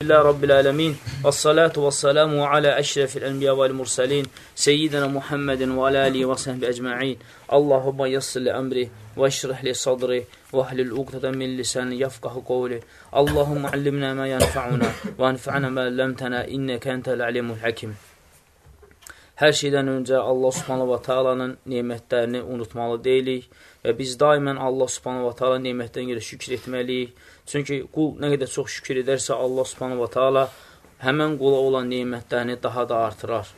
Bismillah Rabbil Alemin. Və salatu və salamu alə əşrəfil ənbiya vəl mürsəlin Seyyidina Muhammedin və alə alihi və səhbi əcməin Allahumma yassili əmri və işrihli sadri və əhlil uqtədən min lisəni yafqahı qovli Allahumma allimna mə yənfa'una və anfa'na mə ləmtənə innəkə entəl alimul həkim Hər şeydən öncə Allah subhanahu wa ta'alanın nemətlərini unutmalı deyilik və biz daimən Allah subhanahu wa ta'ala nemətdən görə şükür etməliyik Çünki qul nə qədər çox şükür edərsə Allah subhanahu wa ta'ala həmən qula olan nemətlərini daha da artırar.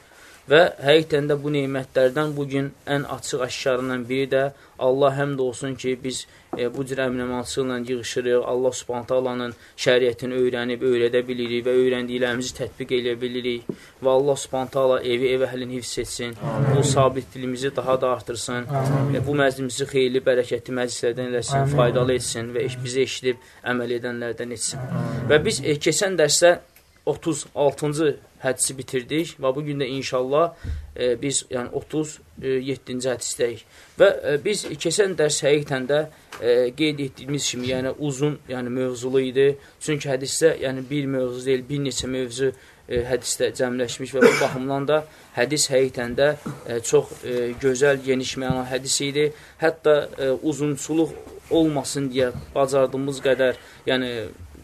Və həqiqətən də bu neymətlərdən bugün ən açıq əşkarından biri də Allah həmd olsun ki, biz e, bu cür əminəmançılıqla yığışırıq, Allah subhantalanın şəriyyətini öyrənib, öyrədə bilirik və öyrəndiklərimizi tətbiq edə bilirik və Allah subhantala evi, ev əhlini hifz etsin, bu sabitliyimizi daha da artırsın, e, bu məclimimizi xeyli, bərəkətli məclislərdən eləsin, faydalı etsin və bizi eşidib əməl edənlərdən etsin. Və biz e, keçən dərsdə 36-cı hədisi bitirdik və bu gün də inşallah e, biz yəni 37-ci e, hədisdəyik. Və e, biz keçən dərs həqiqətən də e, qeyd etdiyimiz kimi, yəni uzun, yəni mövzulu idi. Çünki hədisdə yəni bir mövzu deyil, bir neçə mövzu e, hədisdə cəmləşmiş və bu baxımdan da hədis həqiqətən də e, çox e, gözəl, geniş məna hədis idi. Hətta e, uzunçuluq olmasın deyə bacardığımız qədər, yəni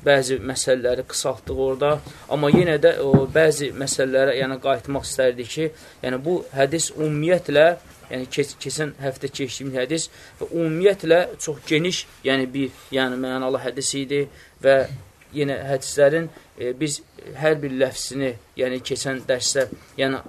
bəzi məsələləri qısaltdıq orada, amma yenə də o bəzi məsələlərə yəni qayıtmaq istərdik ki, yəni bu hədis ümumiyyətlə, yəni keç keçən həftə keçdiyimiz hədis və ümumiyyətlə çox geniş, yəni bir, yəni mənalı hədis idi və yenə hədislərin e, biz hər bir ləfsini, yəni keçən dərsdə, yəni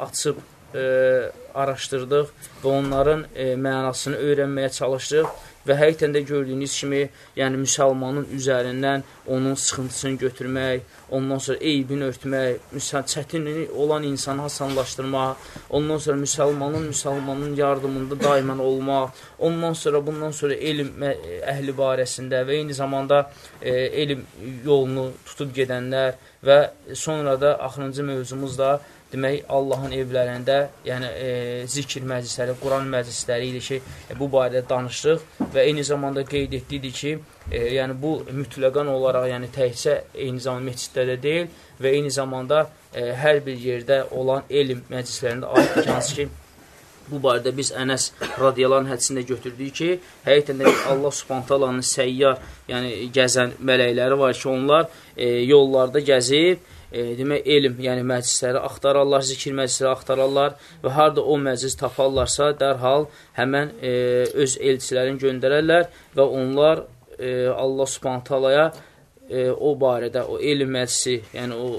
açıb e, araşdırdıq və onların e, mənasını öyrənməyə çalışdıq və həqiqətən də gördüyünüz kimi, yəni müsəlmanın üzərindən onun sıxıntısını götürmək, ondan sonra eybini örtmək, çətin olan insanı hasanlaşdırmaq, ondan sonra müsəlmanın müsəlmanın yardımında daimən olmaq, ondan sonra bundan sonra elm əhli barəsində və eyni zamanda e, elm yolunu tutub gedənlər və sonra da axırıncı mövzumuz da demək, Allahın evlərində, yəni e, zikr məclisləri, Quran məclisləri idi ki, e, bu barədə danışdıq və eyni zamanda qeyd etdik ki, e, yəni bu mütləqan olaraq, yəni təkcə eyni zamanda meçidlərdə deyil və eyni zamanda e, hər bir yerdə olan elm məclislərində aiddir, hansı ki, bu barədə biz Ənəs radiyaların hədisində götürdük ki, həqiqətən də Allah subhantalanın səyyar, yəni gəzən mələkləri var ki, onlar e, yollarda gəzib, e, demək, elm, yəni məclisləri axtararlar, zikir məclisləri axtararlar və harada o məclis taparlarsa, dərhal həmən e, öz elçilərini göndərərlər və onlar e, Allah subhantalaya e, o barədə, o elm məclisi, yəni o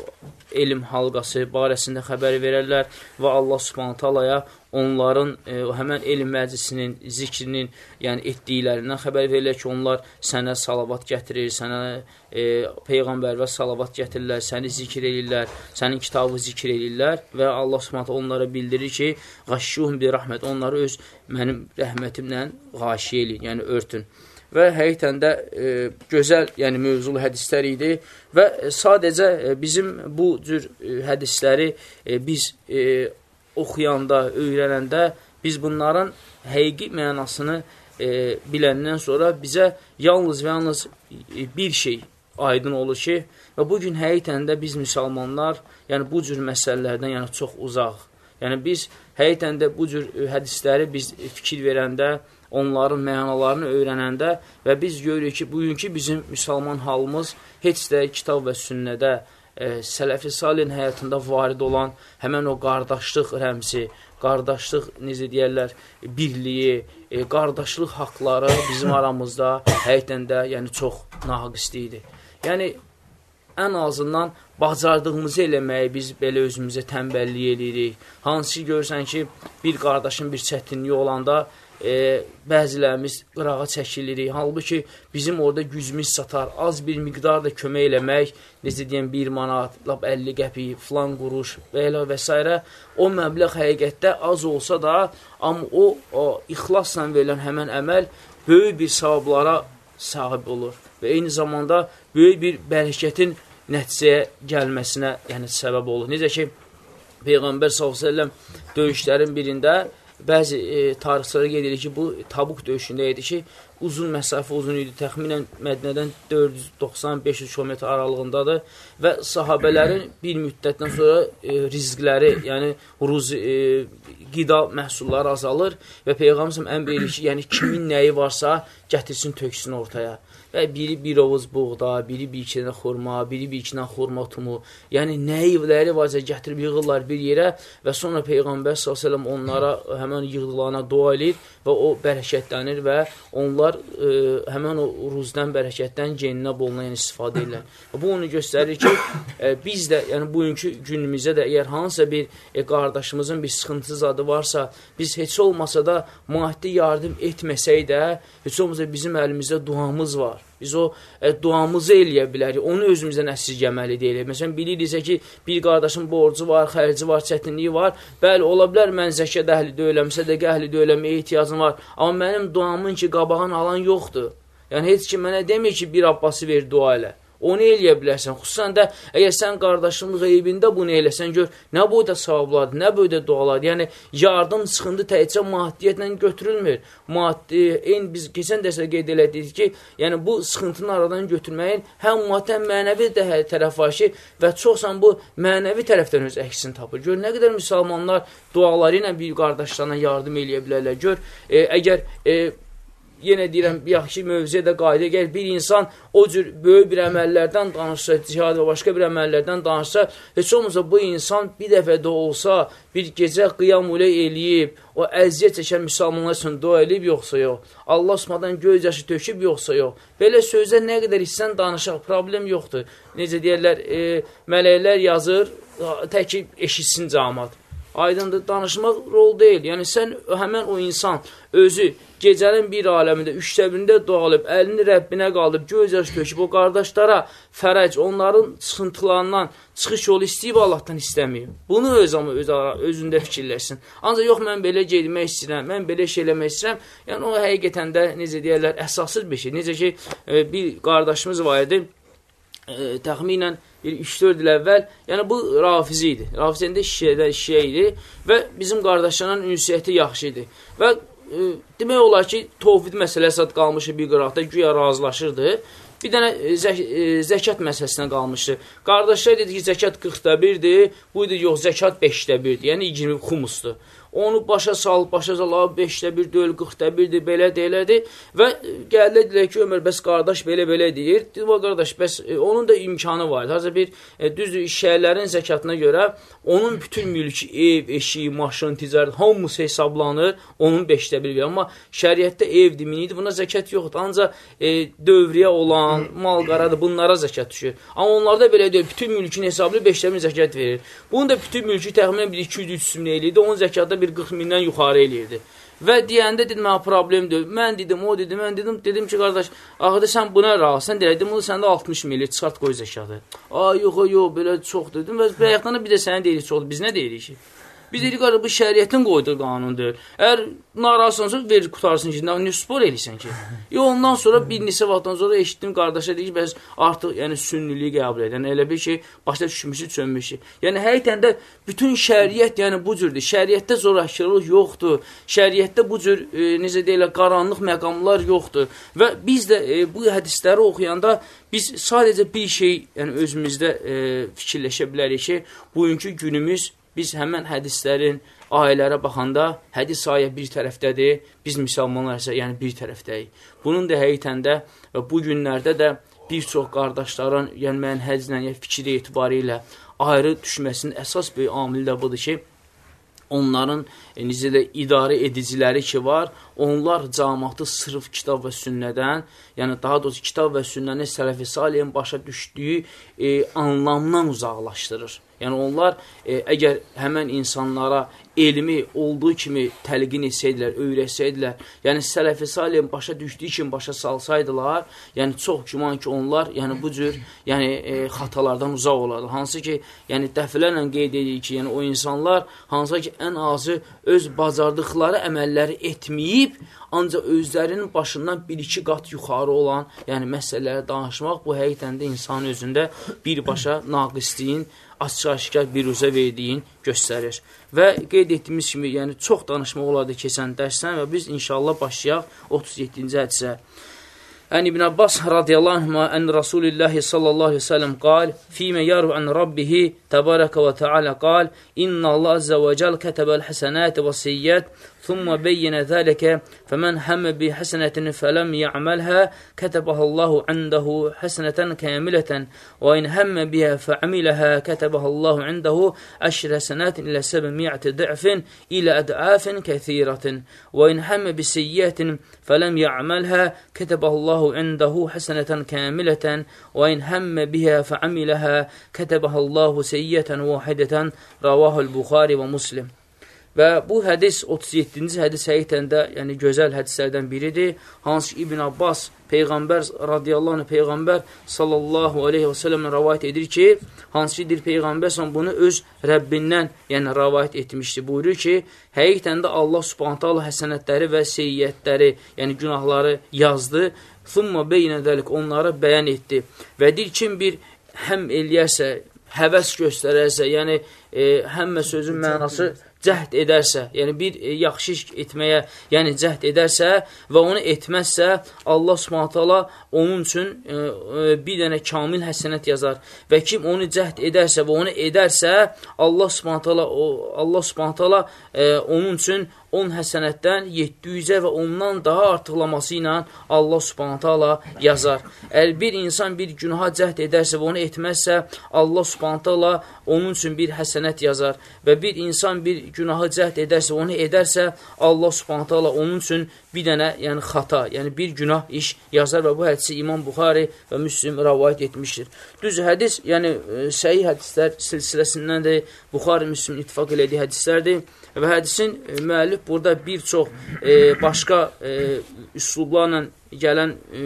elm halqası barəsində xəbər verərlər və Allah subhantalaya onların e, həmən elm məclisinin, zikrinin, yəni etdiklərindən xəbər verilir ki, onlar sənə salavat gətirir, sənə e, Peyğəmbərvə salavat gətirirlər, səni zikr edirlər, sənin kitabı zikr edirlər və Allah subhanətə onlara bildirir ki, qaşşuhum bir rəhmət, onları öz mənim rəhmətimlə qaşi elin, yəni örtün. Və həqiqətən də e, gözəl, yəni mövzulu hədislər idi və sadəcə e, bizim bu cür e, hədisləri e, biz e, oxuyanda, öyrənəndə biz bunların həqiqi mənasını e, biləndən sonra bizə yalnız və yalnız e, bir şey aydın olur ki, və bugün həqiqətən də biz müsəlmanlar, yəni bu cür məsələlərdən yəni çox uzaq. Yəni biz həqiqətən də bu cür e, hədisləri biz fikir verəndə, onların mənalarını öyrənəndə və biz görürük ki, bugünkü bizim müsəlman halımız heç də kitab və sünnədə e, sələfi salin həyatında varid olan həmən o qardaşlıq rəmsi, qardaşlıq, necə deyərlər, birliyi, e, qardaşlıq haqları bizim aramızda həqiqdən də yəni, çox naqislidir. Yəni, ən azından bacardığımızı eləməyi biz belə özümüzə tənbəllik edirik. Hansı ki, görürsən ki, bir qardaşın bir çətinliyi olanda e, bəzilərimiz qırağa çəkilirik. Halbuki bizim orada gücümüz çatar. Az bir miqdar da kömək eləmək, necə deyəm, 1 manat, 50 qəpik, filan quruş və elə və s. O məbləğ həqiqətdə az olsa da, amma o, o ixlasla verilən həmən əməl böyük bir savablara sahib olur və eyni zamanda böyük bir bərəkətin nəticəyə gəlməsinə yəni səbəb olur. Necə ki, Peyğəmbər s.ə.v döyüşlərin birində bəzi e, tarixçilərə qeyd edir ki, bu Tabuk döyüşündə idi ki, uzun məsafə uzun idi, təxminən Mədinədən 490-500 km aralığındadır və sahabələrin bir müddətdən sonra e, rizqləri, yəni ruz, e, qida məhsulları azalır və Peyğəmbər əmr edir ki, yəni kimin nəyi varsa gətirsin, töksün ortaya və biri bir ovuz buğda, biri bir iki dənə xurma, biri bir iki dənə xurma tumu, yəni nəyivləri varsa gətirib yığırlar bir yerə və sonra Peyğəmbər s.ə.v onlara həmən yığdılana dua edir və o bərəkətlənir və onlar e, həmən o ruzdən, bərəkətdən geninə boluna yəni istifadə edirlər. Bu onu göstərir ki, e, biz də, yəni bugünkü günümüzdə də əgər hansısa bir e, qardaşımızın bir sıxıntısı zadı varsa, biz heç olmasa da maddi yardım etməsək də, heç olmasa bizim əlimizdə duamız var. Biz o e, duamızı eləyə bilərik. Onu özümüzdən əsirgəməli deyilik. Məsələn, biliriksə ki, bir qardaşın borcu var, xərci var, çətinliyi var. Bəli, ola bilər mən zəkat əhli deyiləm, sədəqə əhli deyiləm, ehtiyacım var. Amma mənim duamın ki, qabağın alan yoxdur. Yəni, heç kim mənə demir ki, bir Abbası ver dua elə. Onu eləyə bilərsən. Xüsusən də əgər sən qardaşının qeybində bunu eləsən, gör, nə boyda savablardır, nə boyda dualardır. Yəni, yardım çıxındı təkcə maddiyyətlə götürülmür. Maddi, eyni biz keçən dəsə qeyd elədik ki, yəni bu sıxıntını aradan götürməyin həm maddi, həm mənəvi də tərəf var ki, və çoxsan bu mənəvi tərəfdən öz əksini tapır. Gör, nə qədər müsəlmanlar duaları ilə bir qardaşlarına yardım eləyə bilərlər. Gör, e, əgər e, yenə deyirəm, yaxşı mövzuya da qayda gəl, bir insan o cür böyük bir əməllərdən danışsa, cihad və başqa bir əməllərdən danışsa, heç olmasa bu insan bir dəfə də olsa, bir gecə qiyam ulə eləyib, o əziyyət çəkən müsəlmanlar üçün dua eləyib, yoxsa yox. Allah Osmandan göz yaşı töküb, yoxsa yox. Belə sözlər nə qədər hissən danışaq, problem yoxdur. Necə deyərlər, e, mələklər yazır, təki eşitsin camat. Aydındır, danışmaq rol deyil. Yəni, sən həmən o insan özü gecənin bir aləmində, üçdə birində dua alıb, əlini Rəbbinə qaldıb, göz yaş töküb o qardaşlara fərəc, onların sıxıntılarından çıxış yolu istəyib Allahdan istəməyib. Bunu öz amma öz, özündə fikirləşsin. Ancaq yox, mən belə gedmək istəyirəm, mən belə şey eləmək istəyirəm. Yəni, o həqiqətən də, necə deyərlər, əsassız bir şey. Necə ki, e, bir qardaşımız var idi, e, təxminən bir 3-4 il əvvəl, yəni bu rafizi idi. Rafizində şişədə şişə idi və bizim qardaşlarla ünsiyyəti yaxşı idi. Və e, demək olar ki, tovhid məsələsi qalmışı bir qıraqda, güya razılaşırdı. Bir dənə e, zə e, zəkat məsələsinə qalmışdı. Qardaşlar dedi ki, zəkat 40-da 1-dir, bu idi yox, zəkat 5-də 1-dir, yəni 20 xumusdur onu başa sal, başa sal, 5-də 1 deyil, 40-da 1-dir, belədir, elədir və gəldi dedilər ki, Ömər, bəs qardaş belə-belə deyir. Dedim, qardaş, bəs e, onun da imkanı var. Hazır bir, e, düzdür, şəhərlərin zəkatına görə onun bütün mülki, ev, eşiyi, maşın, ticarət, hamısı hesablanır, onun 5-də 1 verir. Amma şəriətdə ev diminidir, buna zəkat yoxdur. Ancaq e, dövriyə olan, mal qaradır, bunlara zəkat düşür. Amma onlarda belə deyil, bütün mülkün hesablı 5-də 1 zəkat verir. Bunun da bütün mülkü təxminən 1-200-300 min eləyirdi, onun zəkatda bir 40 mindən yuxarı eləyirdi. Və deyəndə dedim, mənə problemdir. Mən dedim, o dedim, mən dedim, dedim ki, qardaş, axıda sən buna razısan, deyədim, bunu səndə 60 milli çıxart qoy zəkatı. Ay, yox, yox, belə çox dedim və bayaqdan bir də sənə deyirik çoxdur. Biz nə deyirik ki? Biz dedik, bu şəriyyətin qoyduğu qanundur. Əgər narazısınsa, ver qutarsın ki, nə spor eləyirsən ki? Yox, ondan sonra bir neçə vaxtdan sonra eşitdim qardaşa deyir ki, bəs artıq yəni sünniliyi qəbul edən, elə bir ki, başda düşmüşü, çönmüşü. Yəni həqiqətən də bütün şəriət yəni bu cürdür. Şəriətdə zorakılıq yoxdur. Şəriətdə bu cür e, necə deyirlər, qaranlıq məqamlar yoxdur. Və biz də e, bu hədisləri oxuyanda biz sadəcə bir şey, yəni özümüzdə e, fikirləşə bilərik ki, bugünkü günümüz biz həmən hədislərin ayələrə baxanda hədis ayə bir tərəfdədir, biz müsəlmanlar isə yəni bir tərəfdəyik. Bunun da həqiqətən də və bu günlərdə də bir çox qardaşların, yəni mənhəclə, yəni fikri etibarilə ayrı düşməsinin əsas bir amili də budur ki, onların e, necə də idarə ediciləri ki var, onlar cəmaatı sırf kitab və sünnədən, yəni daha doğrusu kitab və sünnəni sələfi salihin başa düşdüyü e, anlamdan uzaqlaşdırır. Yəni onlar e, əgər həmən insanlara elmi olduğu kimi təlqin etsəydilər, öyrətsəydilər, yəni sələfi salim başa düşdüyü kimi başa salsaydılar, yəni çox güman ki, onlar yəni bu cür yəni e, xatalardan uzaq olardı. Hansı ki, yəni dəfələrlə qeyd edir ki, yəni o insanlar hansı ki, ən azı öz bacardıqları əməlləri etməyib, ancaq özlərinin başından bir-iki qat yuxarı olan, yəni məsələləri danışmaq bu həqiqətən də insanın özündə birbaşa naqisliyin açıq-aşkar bir üzə verdiyin göstərir. Və qeyd etdiyimiz kimi, yəni çox danışmaq olardı keçən dərsdən və biz inşallah başlayaq 37-ci hədisə. Ən İbn Abbas radiyallahu anh, ən Rasulillah sallallahu aleyhi ve sellem qal, fīmə yaru ən Rabbihi تبارك وتعالى قال إن الله عز وجل كتب الحسنات والسيئات ثم بين ذلك فمن هم بحسنة فلم يعملها كتبها الله عنده حسنة كاملة وإن هم بها فعملها كتبها الله عنده عشر سنات إلى سبعمائة ضعف إلى أضعاف كثيرة وإن هم بسيئة فلم يعملها كتبها الله عنده حسنة كاملة وإن هم بها فعملها كتبها الله سيئة şəriyyətən vahidətən ravahul Buxari və Muslim. Və bu hədis 37-ci hədis həqiqətən də yəni gözəl hədislərdən biridir. Hansı ki, İbn Abbas peyğəmbər radiyallahu anh peyğəmbər sallallahu aleyhi və səlləmlə rivayet edir ki, hansı ki, deyir peyğəmbər sən bunu öz Rəbbindən, yəni rivayet etmişdi. Buyurur ki, həqiqətən də Allah Subhanahu taala həsənətləri və seyyiətləri, yəni günahları yazdı. Thumma beynə dəlik onlara bəyan etdi. Və deyir kim bir həm eləyərsə, həvəs göstərərsə, yəni e, həmmə sözün mənası cəhd edərsə, yəni bir e, yaxşı iş etməyə, yəni cəhd edərsə və onu etməzsə, Allah Subhanahu onun üçün e, e, bir dənə kamil həsənət yazar. Və kim onu cəhd edərsə və onu edərsə, Allah Subhanahu Allah Subhanahu e, onun üçün 10 həsənətdən 700-ə və ondan daha artıqlaması ilə Allah subhanətə ala yazar. Əgər bir insan bir günaha cəhd edərsə və onu etməzsə, Allah subhanətə ala onun üçün bir həsənət yazar. Və bir insan bir günahı cəhd edərsə, onu edərsə, Allah subhanətə ala onun üçün bir dənə yəni xata, yəni bir günah iş yazar və bu hədisi İmam Buxari və Müslim rəvayət etmişdir. Düz hədis, yəni e, səhih hədislər silsiləsindəndir, Buxari, Müslim ittifak elədiyi hədislərdir. Və hədisin e, müəllif burada bir çox e, başqa e, üslublarla gələn e,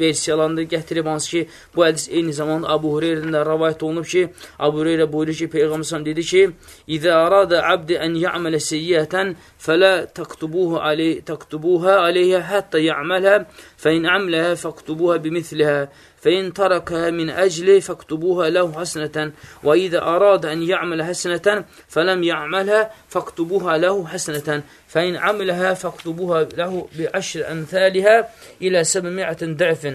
versiyalarında gətirib, hansı ki, bu hədis eyni zamanda Abu Hureyre'dən də rəvayət olunub ki, Abu Hureyre buyurur ki, Peyğəmbər dedi ki, İzə arada abdi ən ya'mələ seyyətən fələ taktubuha aleyh, taktubuha aleyhə hətta ya'məlhə fəin əmləhə fəqtubuha bimithliha فإن تركها من أجله فاكتبوها له حسنة وإذا أراد أن يعمل حسنة فلم يعملها فاكتبوها له حسنة فإن عملها فاكتبوها له بعشر أمثالها إلى سبعمائة ضعف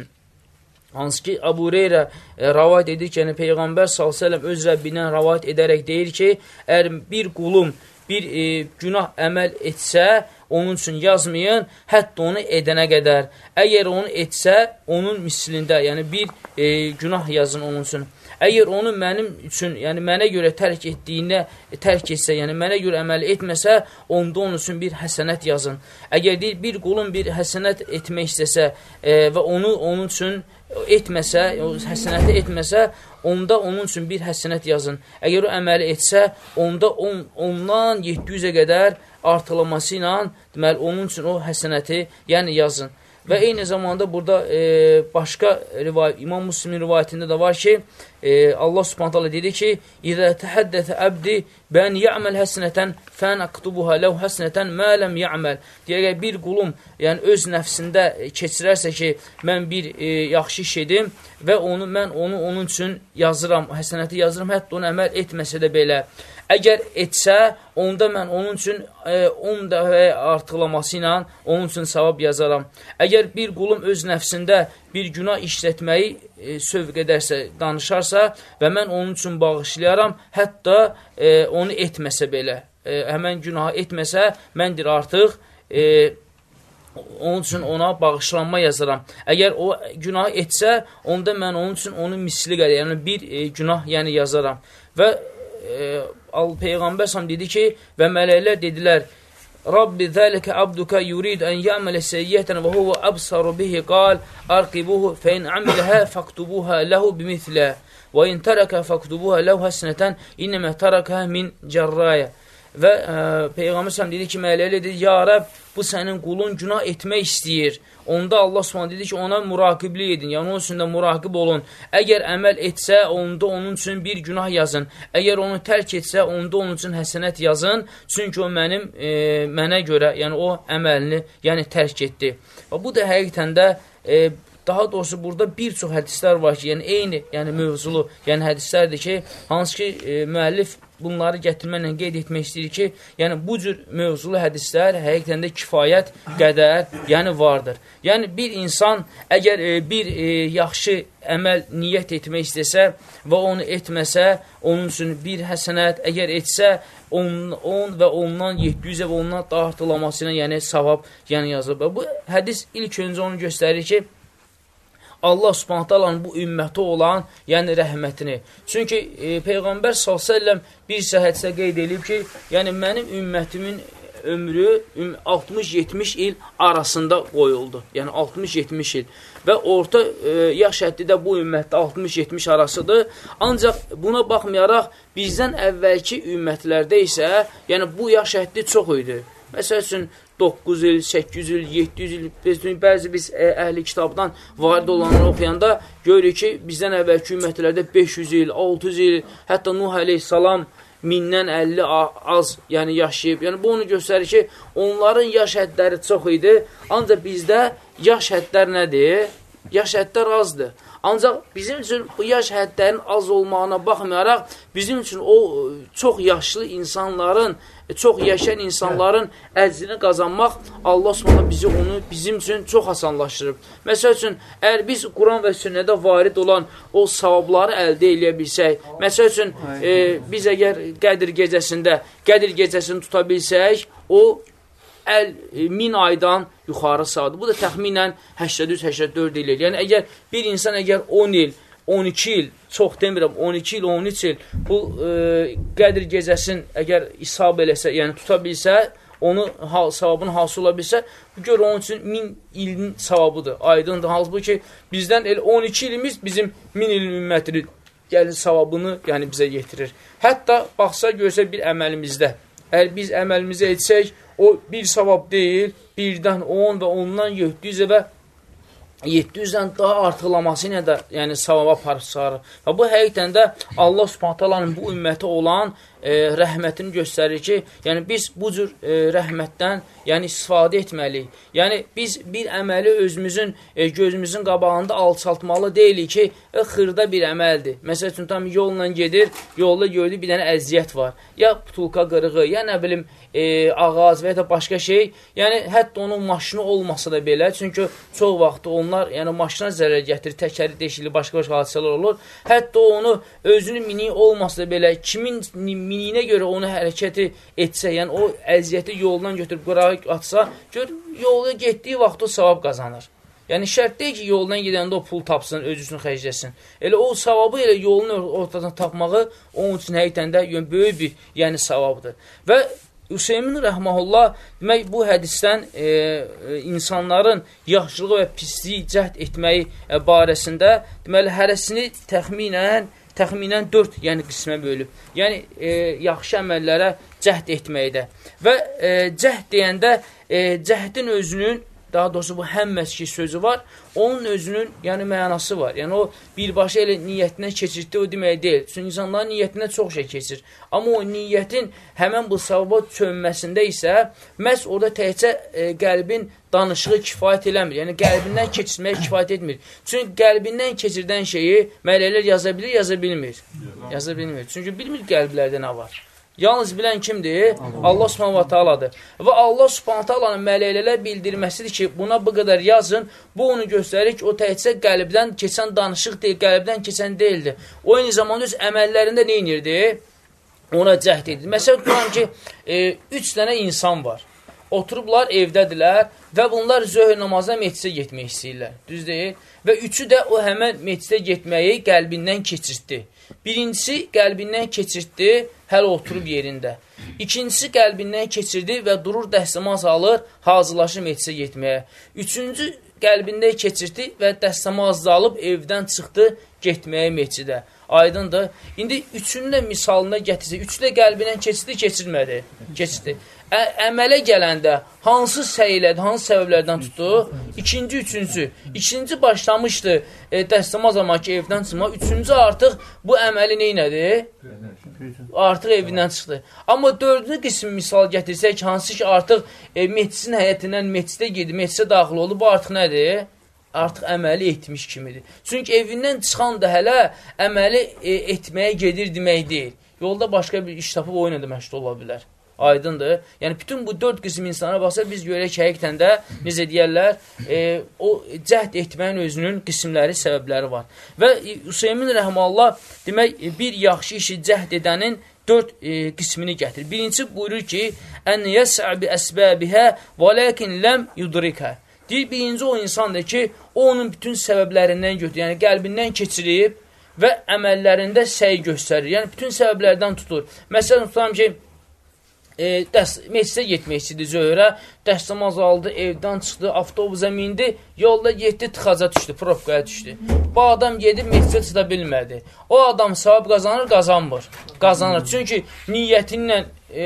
Hansı ki, Abu Reyrə e, rəvayət edir ki, yəni Peyğəmbər s.ə.v öz Rəbbindən rəvayət edərək deyir ki, əgər bir qulum bir e, günah əməl etsə, onun üçün yazmayın, hətta onu edənə qədər. Əgər onu etsə, onun mislində, yəni bir e, günah yazın onun üçün. Əgər onu mənim üçün, yəni mənə görə tərk etdiyində tərk etsə, yəni mənə görə əməl etməsə, onda onun üçün bir həsənət yazın. Əgər deyil, bir qulun bir həsənət etmək istəsə e, və onu onun üçün etməsə, həsənəti etməsə, onda onun üçün bir həsənət yazın. Əgər o əməli etsə, onda on, ondan 700-ə qədər artılaması ilə deməli, onun üçün o həsənəti yəni yazın. Və eyni zamanda burada e, başqa rivayət, İmam Müslimin rivayətində də var ki, e, Allah subhanət hala dedi ki, İzə təhəddətə əbdi bən yəməl həsnətən fən əqtubuhə ləv həsnətən mələm yəməl. Deyək, bir qulum yəni öz nəfsində keçirərsə ki, mən bir e, yaxşı iş edim və onu mən onu onun üçün yazıram, həsənəti yazıram, hətta onu əməl etməsə də belə. Əgər etsə, onda mən onun üçün e, 10 dəfə artıqlaması ilə onun üçün savab yazaram. Əgər bir qulum öz nəfsində bir günah işlətməyi e, sövq edərsə, danışarsa və mən onun üçün bağışlayaram, hətta e, onu etməsə belə, e, həmən günahı etməsə, məndir artıq e, onun üçün ona bağışlanma yazaram. Əgər o günah etsə, onda mən onun üçün onun misli qədər, yəni bir e, günah yəni yazaram. Və e, Peyğəmbər sam dedi ki, və mələklər dedilər, Rabbi zəlikə abduka yurid ən yəmələ səyyətən və huvə əbsaru bihi qal, arqibuhu fəin amiləhə fəktubuhə ləhu bimithlə və in tərəkə fəktubuhə ləhu həsnətən innəmə tərəkə min cərrayə. Və ə, e, Peyğəmbər səhəm dedi ki, mələklə dedi, Ya Rəb, bu sənin qulun günah etmək istəyir. Onda Allah Subhanahu dedi ki, ona muraqiblik edin, yəni onun üstündə muraqib olun. Əgər əməl etsə, onda onun üçün bir günah yazın. Əgər onu tərk etsə, onda onun üçün həsənət yazın. Çünki o mənim e, mənə görə, yəni o əməlini, yəni tərk etdi. Və bu da həqiqətən də e, daha doğrusu burada bir çox hədislər var ki, yəni eyni, yəni mövzulu, yəni hədislərdir ki, hansı ki, e, müəllif bunları gətirməklə qeyd etmək istəyir ki, yəni bu cür mövzulu hədislər həqiqətən də kifayət qədər, yəni vardır. Yəni bir insan əgər e, bir e, yaxşı əməl niyyət etmək istəsə və onu etməsə, onun üçün bir həsənət, əgər etsə, 10, 10 və ondan 700 və ondan daha artılaması ilə yəni savab yəni yazılıb. Bu hədis ilk öncə onu göstərir ki, Allah subhanət alanın bu ümməti olan, yəni rəhmətini. Çünki e, Peyğəmbər s.ə.v bir səhədsə qeyd edib ki, yəni mənim ümmətimin ömrü 60-70 il arasında qoyuldu. Yəni 60-70 il. Və orta e, yaş həddi də bu ümmətdə 60-70 arasıdır. Ancaq buna baxmayaraq bizdən əvvəlki ümmətlərdə isə, yəni bu yaş həddi çox idi. Məsəl üçün 9 il, 800 il, 700 il, bəzi biz e, əhli kitabdan varid olanları oxuyanda görürük ki, bizdən əvvəlki ümmətlərdə 500 il, 600 il, hətta Nuh əleyhissalam mindən 50 az yəni yaşayıb. Yəni bu onu göstərir ki, onların yaş hədləri çox idi, ancaq bizdə yaş hədlər nədir? Yaş hədlər azdır. Ancaq bizim üçün bu yaş hədlərin az olmağına baxmayaraq, bizim üçün o çox yaşlı insanların E, çox yaşayan insanların əczini qazanmaq Allah Subhanahu bizi onu bizim üçün çox asanlaşdırıb. Məsəl üçün, əgər biz Quran və sünnədə varid olan o savabları əldə edə bilsək, məsəl üçün, e, biz əgər Qədir gecəsində Qədir gecəsini tuta bilsək, o əl, e, min aydan yuxarı sağdır. Bu da təxminən 83-84 il. Yəni, əgər bir insan əgər 10 il 12 il, çox demirəm, 12 il, 13 il bu e, Qədir gecəsin əgər ishab eləsə, yəni tuta bilsə, onu hal, savabın hasıl ola bilsə, bu gör onun üçün 1000 ilin savabıdır. Aydındır. Halbuki bizdən el 12 ilimiz bizim 1000 ilin ümmətini gəlir savabını yəni bizə yetirir. Hətta baxsa görsə bir əməlimizdə, əgər biz əməlimizi etsək, o bir savab deyil, birdən 10 və ondan 700 və 700-dən daha artıqlaması ilə də yəni savaba aparıb çıxarır. Və bu həqiqətən də Allah Subhanahu bu ümməti olan e, rəhmətini göstərir ki, yəni biz bu cür e, rəhmətdən yəni istifadə etməliyik. Yəni biz bir əməli özümüzün e, gözümüzün qabağında alçaltmalı deyilik ki, e, xırda bir əməldir. Məsəl üçün tam yolla gedir, yolda gördük bir dənə əziyyət var. Ya putulka qırığı, ya nə bilim e, ağac və ya da başqa şey. Yəni hətta onun maşını olmasa da belə, çünki çox vaxt onlar yəni maşına zərər gətirir, təkəri deşilir, başqa-başqa hadisələr olur. Hətta onu özünün mini olmasa da belə kimin miniyinə görə onu hərəkəti etsə, yəni o əziyyəti yoldan götürüb qırağa atsa, gör, yolda getdiyi vaxt o savab qazanır. Yəni şərt deyil ki, yoldan gedəndə o pul tapsın, öz üçün xərcləsin. Elə o savabı elə yolun ortadan tapmağı onun üçün həqiqətən də yəni, böyük bir yəni savabdır. Və Hüseymin Rəhməhullah demək bu hədisdən e, e, insanların yaxşılığı və pisliyi cəhd etməyi e, barəsində deməli hərəsini təxminən təxminən 4 yəni qismə bölüb. Yəni e, yaxşı əməllərə cəhd etməkdə. Və e, cəhd deyəndə e, cəhdin özünün daha doğrusu bu həmməski sözü var, onun özünün yəni mənası var. Yəni o birbaşa elə niyyətindən keçirdi o demək deyil. Çünki insanların niyyətindən çox şey keçir. Amma o niyyətin həmən bu savaba çönməsində isə məhz orada təhcə e, qəlbin danışığı kifayət eləmir. Yəni qəlbindən keçirməyə kifayət etmir. Çünki qəlbindən keçirdən şeyi mələklər yaza bilir, yaza bilmir. Yaza bilmir. Çünki bilmir qəlblərdə nə var. Yalnız bilən kimdir? Allah, subhanahu wa ta'aladır. Və Allah subhanahu ta'alanın mələklələr bildirməsidir ki, buna bu qədər yazın. Bu onu göstərir ki, o təhcə qəlbdən keçən danışıq deyil, qəlbdən keçən deyildir. O eyni zamanda öz əməllərində nə inirdi? Ona cəhd edir. Məsələn, tutan ki, e, üç dənə insan var. Oturublar evdədirlər və bunlar zöhr namazına meclisə getmək istəyirlər. Düz deyil? Və üçü də o həmən meclisə getməyi qəlbindən keçirtdi. Birincisi qəlbindən keçirtdi, hələ oturub yerində. İkincisi qəlbindən keçirdi və durur dəstəmaz alır, hazırlaşır meclisə getməyə. Üçüncü qəlbində keçirdi və dəstəmaz alıb evdən çıxdı getməyə meclidə. Aydındır. İndi üçünün də misalına gətirsə, üçü də qəlbindən keçirdi, keçirmədi. Keçirdi ə, əmələ gələndə hansı səylədi, hansı səbəblərdən tutdu? İkinci, üçüncü. İkinci başlamışdı e, dəstəmaz amma ki, evdən çıxma. Üçüncü artıq bu əməli neynədi? Artıq evindən çıxdı. Amma dördüncü qism misal gətirsək, hansı ki, artıq e, meclisin həyətindən meclisdə gedib, meclisə daxil oldu, bu artıq nədir? artıq əməli etmiş kimidir. Çünki evindən çıxan da hələ əməli e, etməyə gedir demək deyil. Yolda başqa bir iş tapıb oyun da məşğul ola bilər. Aydındır. Yəni, bütün bu dörd qism insana baxsa, biz görək həqiqətən də, necə deyərlər, e, o cəhd etməyin özünün qismləri, səbəbləri var. Və Hüseymin Rəhmallah, demək, bir yaxşı işi cəhd edənin dörd e, qismini gətirir. Birinci buyurur ki, ən yəsə bi əsbəbihə və ləkin ləm yudrikə. Deyir, birinci o insandır ki, o onun bütün səbəblərindən götürür, yəni qəlbindən keçirib və əməllərində səy göstərir. Yəni, bütün səbəblərdən tutur. Məsələn, tutam ki, e, dərs, meclisə getmək istəyirdi zöhrə, dəstəmaz aldı, evdən çıxdı, avtobusa mindi, yolda getdi, tıxaca düşdü, probkaya düşdü. Bu adam gedib meclisə çıda bilmədi. O adam savab qazanır, qazanmır. Qazanır. Çünki niyyətinlə e,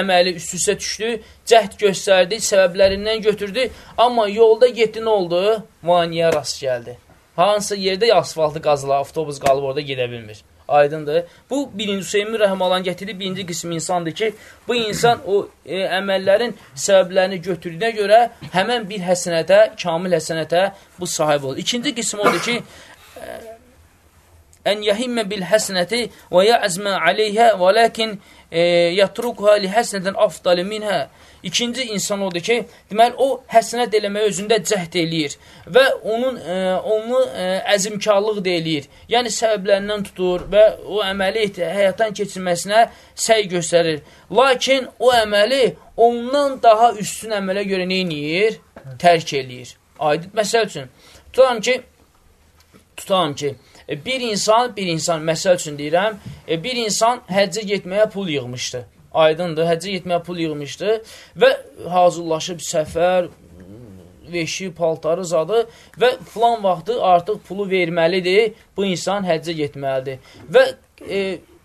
əməli üst-üstə düşdü, cəhd göstərdi, səbəblərindən götürdü, amma yolda getdi, nə oldu? Vaniyə rast gəldi. Hansısa yerdə asfaltı qazılar, avtobus qalıb orada gedə bilmir. Aydındır. Bu birinci Hüseymin Rəhmalan gətirdiyi birinci qism insandır ki, bu insan o e, əməllərin səbəblərini götürdüyünə görə həmən bir həsənətə, kamil həsənətə bu sahib olur. İkinci qism odur ki, ən yəhimmə bil həsənəti və yəzmə aleyhə və lakin e, yatrukha li həsənədən afdalı minhə İkinci insan odur ki, deməli, o həsənət eləməyə özündə cəhd eləyir və onun e, onu e, əzimkarlıq da eləyir. Yəni, səbəblərindən tutur və o əməli həyatdan keçirməsinə səy göstərir. Lakin o əməli ondan daha üstün əmələ görə nə eləyir? Tərk eləyir. Aydın, məsəl üçün, tutam ki, tutam ki, e, bir insan, bir insan, məsəl üçün deyirəm, e, bir insan həccə getməyə pul yığmışdı aydındır, həccə getməyə pul yığmışdı və hazırlaşıb səfər, veşi, paltarı zadı və filan vaxtı artıq pulu verməlidir, bu insan həccə getməlidir. Və e,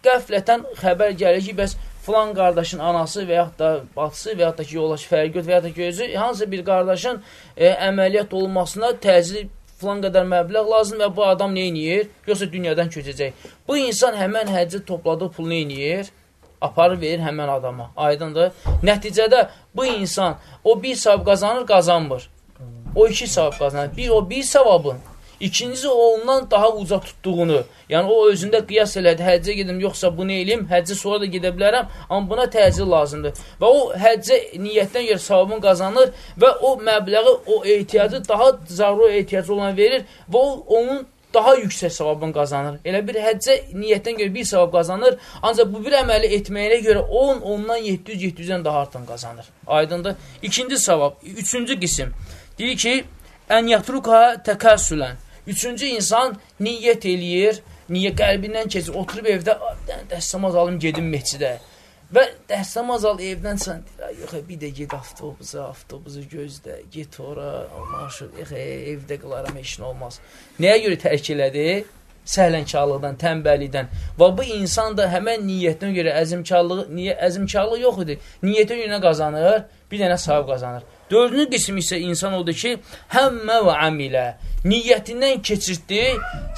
qəflətən xəbər gəlir ki, bəs filan qardaşın anası və yaxud da batısı və yaxud da ki, yolaşı fərqöt və yaxud da ki, özü hansısa bir qardaşın e, əməliyyat olunmasına təcil filan qədər məbləğ lazım və bu adam nə iniyir? Yoxsa dünyadan köçəcək. Bu insan həmən həccə topladığı pulu nə iniyir? Aparır verir həmən adama. Aydındır. Nəticədə bu insan o bir savab qazanır, qazanmır. O iki savab qazanır. Bir o bir savabın, ikincisi o ondan daha uca tutduğunu, yəni o özündə qiyas elədi, həccə gedim, yoxsa bunu eləyim, həccə sonra da gedə bilərəm, amma buna təcil lazımdır. Və o həccə niyyətdən görə savabını qazanır və o məbləği, o ehtiyacı daha zarur ehtiyacı olan verir və o onun daha yüksək savabın qazanır. Elə bir həccə niyyətdən görə bir savab qazanır, ancaq bu bir əməli etməyinə görə 10, ondan 700, 700-dən daha artın qazanır. Aydındır. İkinci savab, üçüncü qisim. Deyir ki, ən yatruka təkəssülən. Üçüncü insan niyyət eləyir, niyə qəlbindən keçir, oturub evdə, dəstəmaz alım, gedim meçidə. Və dəstəmaz al evdən sən, yox, bir də get avtobusa, avtobusu gözlə, get ora, marşrut, yox, evdə qılaram, heç nə olmaz. Nəyə görə tərk elədi? Səhlənkarlıqdan, tənbəllikdən. Və bu insan da həmən niyyətinə görə əzimkarlığı, niyə əzimkarlığı yox idi. Niyyətə görə qazanır, bir dənə savab qazanır. Dördüncü qism isə insan odur ki, həmmə və əmilə niyyətindən keçirtdi,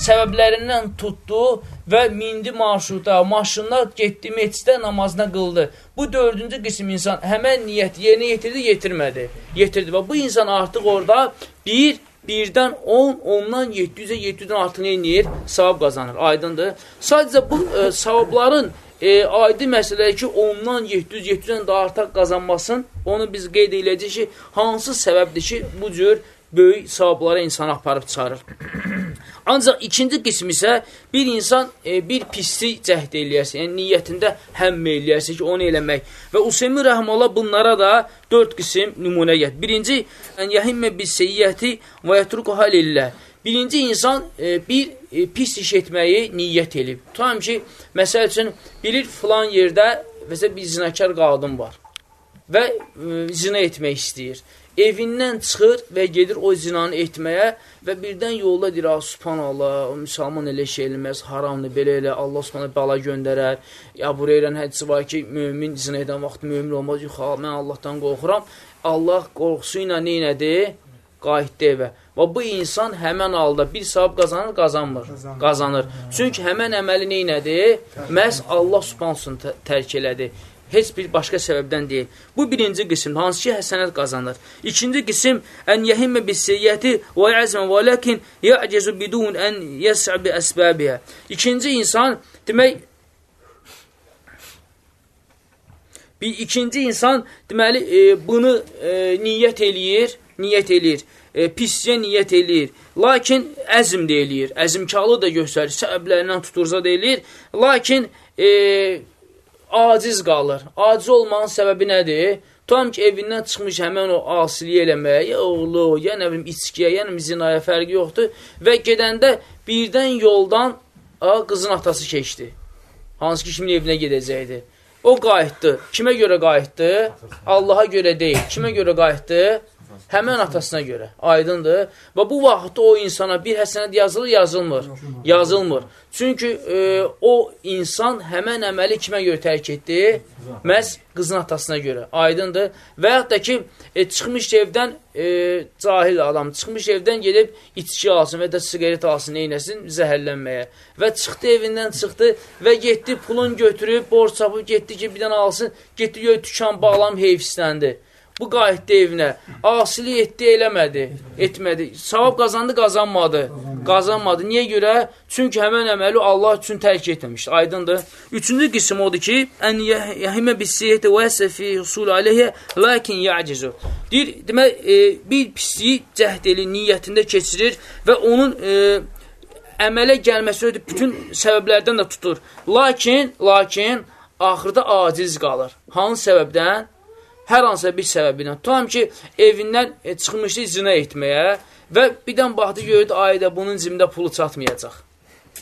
səbəblərindən tutdu və mindi marşruta, maşınla getdi, meçdə namazına qıldı. Bu dördüncü qism insan həmən niyyəti yerinə yetirdi, yetirmədi. Yetirdi və bu insan artıq orada bir, birdən 10, ondan 700-ə 700-dən artıq neyinir? Savab qazanır. Aydındır. Sadəcə bu e, savabların e, aidi məsələdir ki, ondan 700-700-dən daha artıq qazanmasın. Onu biz qeyd edəcəyik ki, hansı səbəbdir ki, bu cür böyük savablara insanı aparıb çıxarır. Ancaq ikinci qism isə bir insan e, bir pislik cəhd eləyərsə, yəni niyyətində həmm eləyərsə ki, onu eləmək. Və Useymi Rəhmələ bunlara da dörd qism nümunə gətir. Birinci, yəhimmə bis seyyəti və yətruku halillə. Birinci insan e, bir e, pis iş etməyi niyyət elib. Tutam ki, məsəl üçün, bilir filan yerdə məsəl, bir zinakar qadın var və e, zina etmək istəyir. Evindən çıxır və gedir o zinanı etməyə və birdən yolda deyir, subhanallah, o müsəlman elə şey eləməz, haramdır, belə elə, Allah subhanallah bala göndərər. Ya buraya hədisi var ki, mümin zina edən vaxt mümin olmaz, yox, mən Allahdan qorxuram. Allah qorxusu ilə neynədir? Qayıtdı evə. Və bu insan həmən halda bir savab qazanır, qazanmır, qazanır. qazanır. Çünki həmən əməli neynədir? Məhz Allah subhansını tərk elədi. heç bir başqa səbəbdən deyil. Bu birinci qism, hansı ki, həsənət qazanır. İkinci qism, ən yəhimə bis seyyəti və əzmə və ləkin yə'cəzu bidun ən yəsəbi əsbəbiyə. İkinci insan, demək, bir ikinci insan, deməli, e, bunu e, niyyət eləyir, niyyət eləyir e, piscə niyyət eləyir. Lakin əzm də eləyir, əzmkarlı da göstərir, səbəblərindən tutursa da eləyir. Lakin e, aciz qalır. Aciz olmağın səbəbi nədir? Tam ki, evindən çıxmış həmən o asiliyə eləməyə, ya oğlu, ya nə bilim, içkiyə, ya nə zinaya fərqi yoxdur. Və gedəndə birdən yoldan a, qızın atası keçdi. Hansı ki, kimin evinə gedəcəkdi. O qayıtdı. Kimə görə qayıtdı? Allaha görə deyil. Kimə görə qayıtdı? Həmən atasına görə. Aydındır. Və bu vaxtda o insana bir həsənət yazılır, yazılmır. Yazılmır. Çünki e, o insan həmən əməli kimə görə tərk etdi? Məhz qızın atasına görə. Aydındır. Və yaxud da ki, e, çıxmış evdən e, cahil adam, çıxmış evdən gedib içki alsın və ya da sigaret alsın, neynəsin? Zəhərlənməyə. Və çıxdı evindən çıxdı və getdi pulun götürüb, borç çapıb getdi ki, bir dənə alsın, getdi göy tükan bağlam heyfisləndi. Bu qayıtdı evinə. Asili etdi, eləmədi, etmədi. Savab qazandı, qazanmadı. Qazanmadı. Niyə görə? Çünki həmən əməli Allah üçün tərk etməmişdi. Aydındır. Üçüncü qism odur ki, ən yəhimə bisiyyəti və əsəfi husul aleyhə lakin yəcizu. Deyir, demək, e, bir pisliyi cəhd eli niyyətində keçirir və onun e, əmələ gəlməsi bütün səbəblərdən də tutur. Lakin, lakin, axırda aciz qalır. Hansı səbəbdən? Hər hansısa bir səbəbinə. Tutam ki, evindən e, çıxmışdı zina etməyə və birdən baxdı, gördü, ayda bunun cimdə pulu çatmayacaq.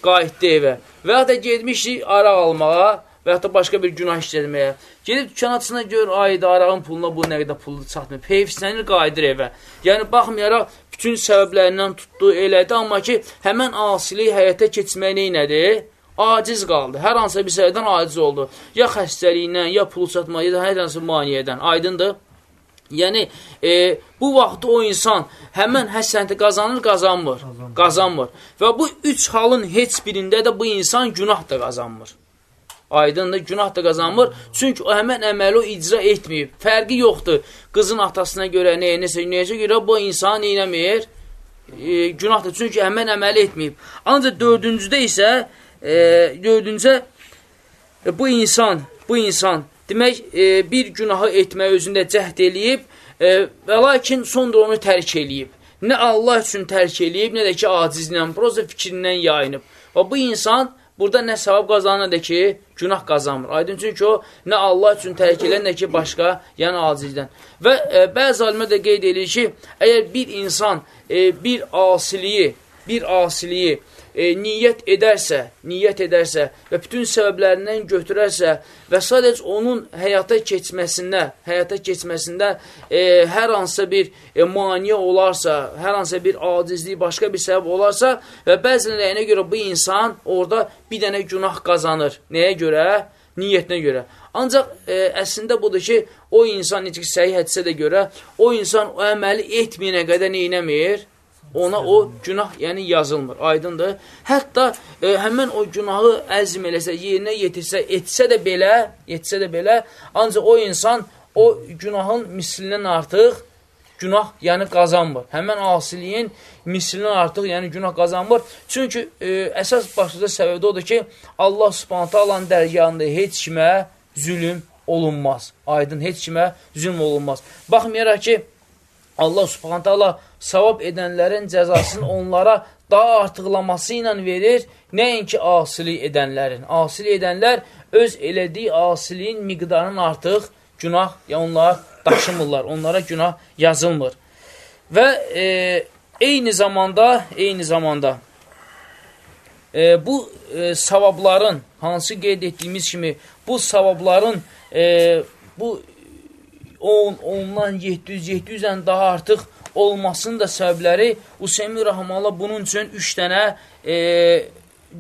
Qayıtdı evə. Və ya da getmişdi araq almağa və ya da başqa bir günah işlətməyə. Gedib dükan açısına gör, ayda arağın puluna bu nə qədər pulu çatmır. Heyfslənir, qayıdır evə. Yəni, baxmayaraq, bütün səbəblərindən tutdu, elədi, amma ki, həmən asili həyata keçmək neynədir? Aciz qaldı. Hər hansısa bir səbəbdən aciz oldu. Ya xəstəliyindən, ya pul çatma, ya da hər hansı maniyədən. Aydındır? Yəni, e, bu vaxtda o insan həmən həsənəti qazanır, qazanmır. Qazanmır. Və bu üç halın heç birində də bu insan günah da qazanmır. Aydındır, günah da qazanmır. Çünki o həmən əməli o icra etməyib. Fərqi yoxdur. Qızın atasına görə, nəyə, nəsə, nəyəcə görə bu insan neynəmir? E, günahdır. Çünki həmən əməli etməyib. Ancaq dördüncüdə isə e, dördüncə e, bu insan, bu insan demək e, bir günahı etməyə özündə cəhd eləyib e, və lakin sonra onu tərk eləyib. Nə Allah üçün tərk eləyib, nə də ki acizlə, proza fikrindən yayınıb. Və bu insan burada nə savab qazanır, nə ki günah qazanmır. Aydın çünki o nə Allah üçün tərk eləyən, nə ki başqa, yəni acizdən. Və e, bəzi alimə də qeyd edir ki, əgər bir insan e, bir asiliyi, bir asiliyi e, niyyət edərsə, niyyət edərsə və bütün səbəblərindən götürərsə və sadəcə onun həyata keçməsində, həyata keçməsində e, hər hansısa bir e, maniyə olarsa, hər hansısa bir acizlik, başqa bir səbəb olarsa və bəziləyinə görə bu insan orada bir dənə günah qazanır. Nəyə görə? Niyyətinə görə. Ancaq e, əslində budur ki, o insan necə ki, səhih hədisə də görə, o insan o əməli etməyənə qədər neynəmir? Ona o günah yəni yazılmır. Aydındır? Hətta e, həmən o günahı əzm eləsə, yerinə yetirsə, etsə də belə, etsə də belə, ancaq o insan o günahın mislindən artıq günah yəni qazanmır. Həmən asiliyin mislindən artıq yəni günah qazanmır. Çünki e, əsas başlıca səbəbi odur ki, Allah subhanətə alan dərgahında heç kimə zülüm olunmaz. Aydın, heç kimə zülm olunmaz. Baxmayaraq ki, Allah subhanətə Allah savab edənlərin cəzasını onlara daha artıqlaması ilə verir, nəinki asilik edənlərin. Asilik edənlər öz elədiyi asiliyin miqdarının artıq günah, ya onlar daşımırlar, onlara günah yazılmır. Və e, eyni zamanda, eyni zamanda e, bu e, savabların, hansı qeyd etdiyimiz kimi, bu savabların e, bu 10, ondan 700, 700-dən daha artıq olmasının da səbəbləri Useymi Rəhmanla bunun üçün 3 dənə, e,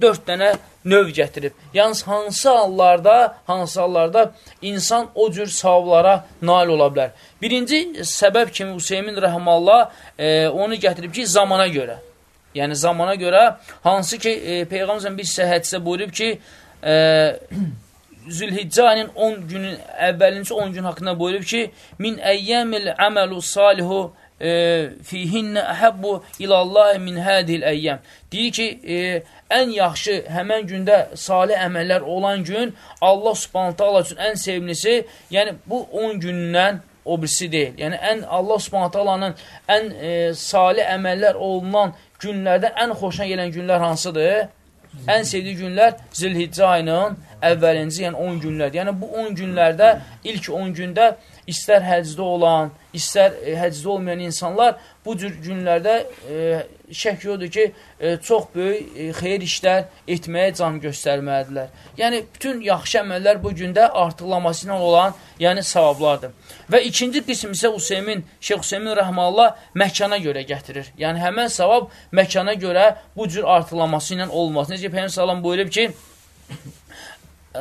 4 dənə növ gətirib. Yalnız hansı hallarda, hansı hallarda insan o cür savablara nail ola bilər. Birinci səbəb kimi Hüseymin Rəhmallah e, onu gətirib ki, zamana görə. Yəni zamana görə hansı ki, e, Peyğəmbər bir səhhətsə buyurub ki, e, Zülhiccə ayının 10 günün əvvəlinci 10 gün haqqında buyurub ki, min əyyəmil əməlu salihu fihinnə əhəbbu ilallah min hədil əyyəm. Deyir ki, e, ən yaxşı həmən gündə salih əməllər olan gün Allah subhanətə Allah üçün ən sevimlisi, yəni bu 10 gündən o birisi deyil. Yəni, ən Allah subhanətə Allah'ın ən e, salih əməllər olunan günlərdən ən xoşuna gələn günlər hansıdır? Ən sevdiyi günlər Zilhiccə ayının əvvəlinci, yəni 10 günlərdir. Yəni bu 10 günlərdə, ilk 10 gündə istər həcdə olan, istər e, həcdə olmayan insanlar bu cür günlərdə e, şək yoxdur ki, e, çox böyük e, xeyir işlər etməyə can göstərməlidirlər. Yəni, bütün yaxşı əməllər bu gündə artıqlaması ilə olan yəni, savablardır. Və ikinci qism isə Hüseymin, Şeyh Hüseymin Rəhmallah məkana görə gətirir. Yəni, həmən savab məkana görə bu cür artıqlaması ilə olmaz. Necə Peyyəm Salam buyurub ki,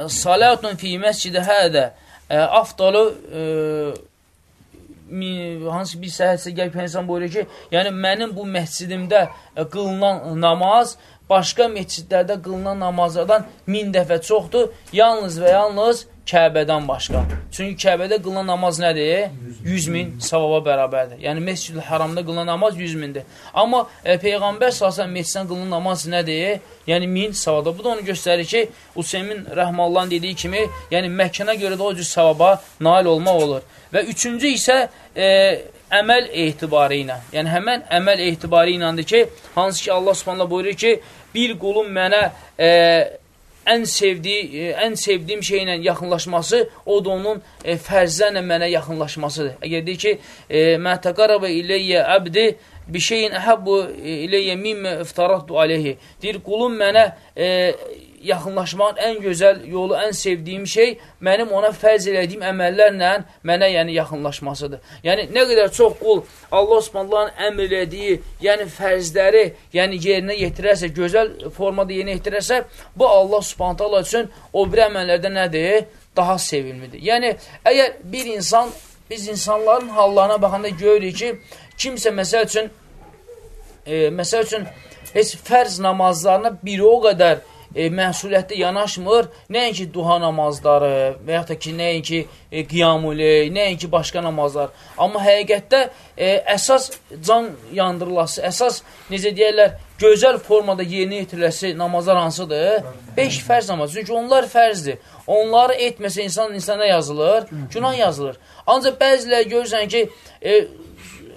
Salatun fi məscidə hədə afdalı e, hansı bir səhətsə gəlib insan buyurur ki, yəni mənim bu məscidimdə e, qılınan namaz başqa məscidlərdə qılınan namazlardan min dəfə çoxdur, yalnız və yalnız Kəbədən başqa. Çünki Kəbədə qılınan namaz nədir? 100 min savaba bərabərdir. Yəni, Mescid-ül Haramda qılınan namaz 100 mindir. Amma e, Peyğəmbər salsan mesciddən qılınan namaz nədir? Yəni, min savada. Bu da onu göstərir ki, Hüseymin Rəhmallahın dediyi kimi, yəni Məkkənə görə də o cür savaba nail olmaq olur. Və üçüncü isə e, əməl etibarı ilə. Yəni, həmən əməl etibarı iləndir ki, hansı ki, Allah subhanallah buyurur ki, bir qulun mənə e, ən sevdiyi, e, ən sevdiyim şeylə yaxınlaşması, o da onun e, fərzlərlə mənə yaxınlaşmasıdır. Əgər deyir ki, e, mə təqarabə iləyyə əbdi bir şeyin əhəbbu iləyyə mimmə iftaratdu aleyhi. Deyir, qulum mənə e, yaxınlaşmağın ən gözəl yolu, ən sevdiyim şey mənim ona fərz elədiyim əməllərlə mənə yəni yaxınlaşmasıdır. Yəni nə qədər çox qul Allah Subhanahu əmr elədiyi, yəni fərzləri, yəni yerinə yetirərsə, gözəl formada yerinə yetirərsə, bu Allah Subhanahu üçün o bir əməllərdə nədir? Daha sevimlidir. Yəni əgər bir insan biz insanların hallarına baxanda görürük ki, kimsə məsəl üçün e, məsəl üçün heç fərz namazlarına biri o qədər e, məsuliyyətdə yanaşmır, nəinki duha namazları və yaxud da ki, nəinki e, qiyamuli, nəinki başqa namazlar. Amma həqiqətdə e, əsas can yandırılası, əsas, necə deyərlər, gözəl formada yerinə yetiriləsi namazlar hansıdır? Beş fərz namazı. Çünki onlar fərzdir. Onları etməsə insan insana yazılır, günah yazılır. Ancaq bəziləri görürsən ki, e,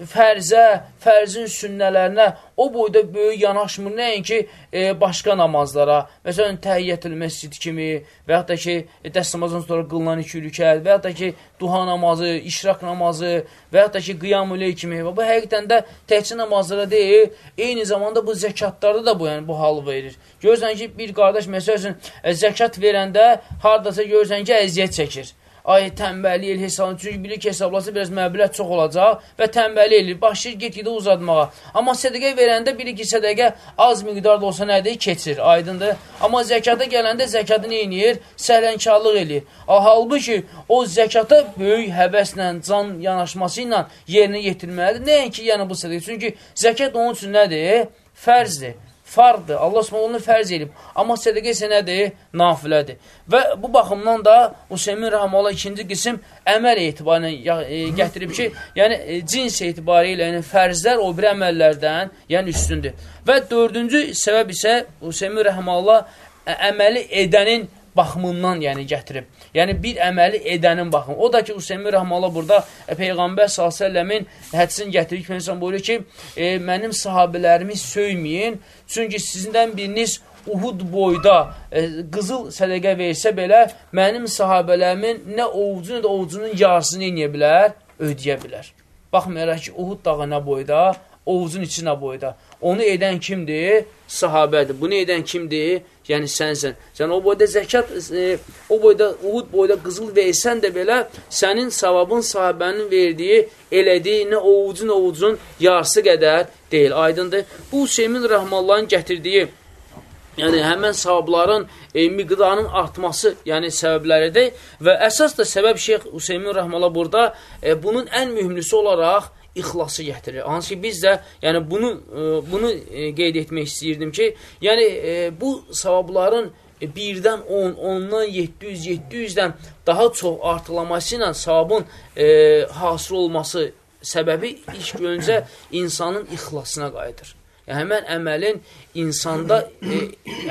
fərzə, fərzin sünnələrinə o boyda böyük yanaşmır, nəinki e, başqa namazlara, məsələn, təhiyyətül məscid kimi və yaxud da ki, e, dəst namazdan sonra qılınan iki rükət və yaxud da ki, duha namazı, işrak namazı və yaxud da ki, qiyamüləy kimi. Və bu həqiqətən də təhcə namazlara deyil, eyni zamanda bu zəkatlarda da bu, yəni, bu halı verir. Görürsən ki, bir qardaş, məsəl üçün, e, zəkat verəndə haradasa görürsən ki, əziyyət çəkir ay tənbəlli el hesabını, çünki bilir ki, hesablası biraz məbləq çox olacaq və tənbəlli elir, başlayır get-gedə uzatmağa. Amma sədəqə verəndə bilir ki, sədəqə az miqdarda olsa nədir? Keçir, aydındır. Amma zəkata gələndə zəkatı nə edir? Səhlənkarlıq edir. Halbuki o zəkata böyük həvəslə, can yanaşması ilə yerinə yetirməlidir. Nəinki yəni bu sədəqə? Çünki zəkat onun üçün nədir? Fərzdir fardır. Allah Subhanahu onu fərz edib. Amma sədaqə isə nədir? Nafilədir. Və bu baxımdan da Hüseymin Rəhməullah ikinci qism əməl etibarıyla e, gətirib ki, yəni e, cins etibarı ilə, yəni fərzlər o bir əməllərdən, yəni üstündür. Və dördüncü səbəb isə Hüseymin Rəhməullah əməli edənin baxımından yəni gətirib. Yəni bir əməli edənin baxımı. O da ki, Hüseymi Rəhmələ burada e, Peyğəmbər s.ə.v-in hədisini gətirib, Peyğəmbər buyurur ki, e, mənim sahabələrimi söyməyin, çünki sizindən biriniz Uhud boyda e, qızıl sədəqə versə belə, mənim sahabələrimin nə ovucu, nə də ovucunun yarısını eləyə bilər, ödəyə bilər. Baxmayaraq ki, Uhud dağı nə boyda, ovucun içinə boyda. Onu edən kimdir? Sahabədir. Bunu edən kimdir? Yəni sənsən. Sən o boyda zəkat, e, o boyda, Uhud boyda qızıl versən də belə, sənin savabın sahabənin verdiyi, elədiyi nə ovucun ovucun yarısı qədər deyil. Aydındır. Bu Hüseymin Rəhmallahın gətirdiyi yəni həmən savabların e, miqdarının artması, yəni səbəbləridir və əsas da səbəb Şeyx Hüseymin Rəhmallah burada e, bunun ən mühümlüsü olaraq ixlası gətirir. Hansı ki, biz də yəni bunu, e, bunu e, qeyd etmək istəyirdim ki, yəni e, bu savabların e, birdən 10, ondan 700, 700-dən daha çox artılaması ilə savabın e, hasıl olması səbəbi ilk öncə insanın ixlasına qayıdır. Yəni, həmən əməlin insanda, e,